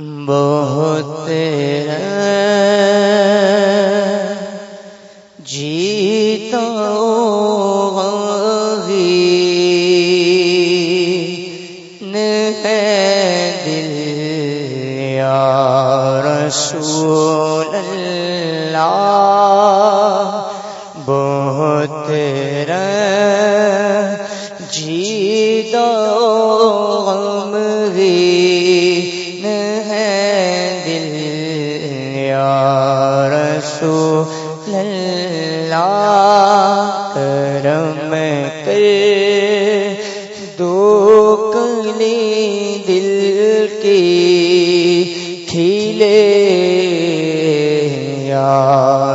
بہت جیتا دل یا رسول اللہ بہت جیتا اللہ کرم کر دو کلی دل کی کھیلے یا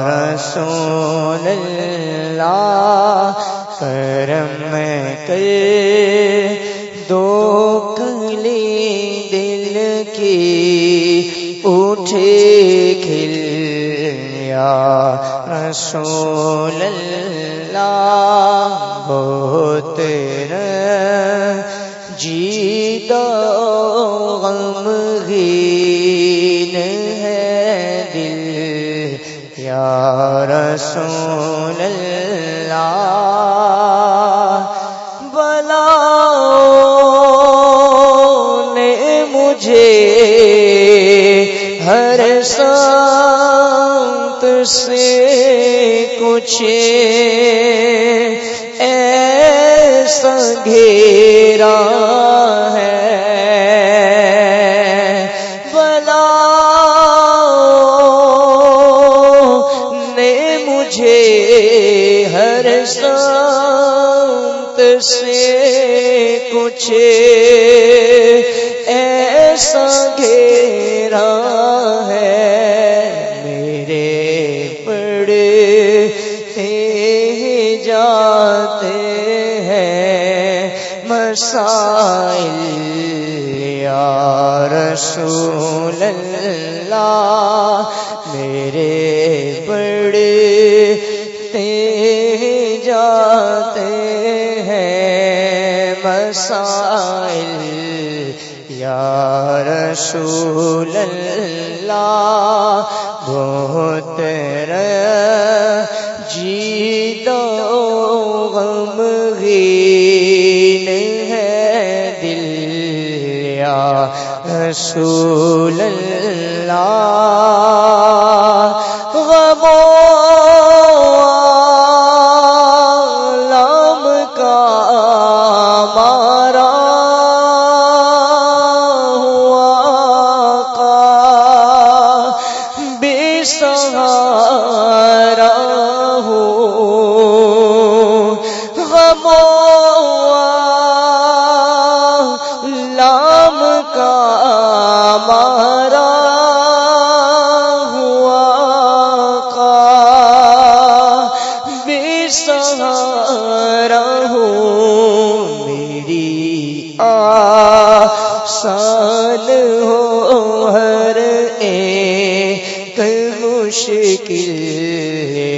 رسول اللہ کرم کر یا رسول اللہ، بہت جی غم غین ہے دل۔ یا رسول اللہ بلا نے مجھے ہر سانت سے کچھ ایسا گھیرا ہے۔ بلا نے مجھے ہر سانت سے کچھ ایسا گھیرا جاتے ہیں۔ مسائل یا رسول اللہ میرے بڑے جاتے ہیں۔ مسائل یا رسول اللہ بہت جی یا رسول اللہ آسان ہو ہر ایک مشکل،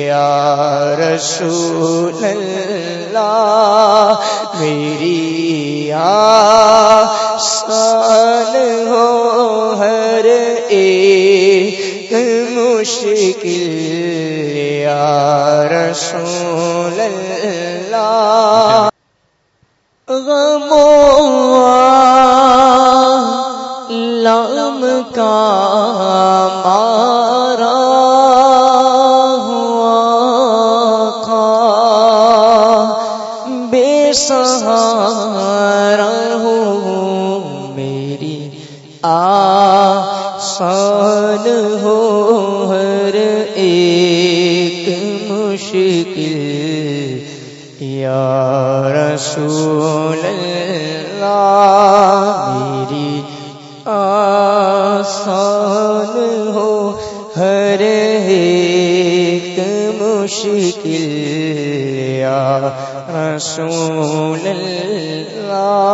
یا رسول اللہ، میری آسان ہو ہر ایک مشکل، یا رسول اللہ۔ لام سہارا ہوں میری آسان ہو ہر ایک مشکل یا رسول اللہ میری آسان ہو ہر ایک مشکل یا رسول اللہ.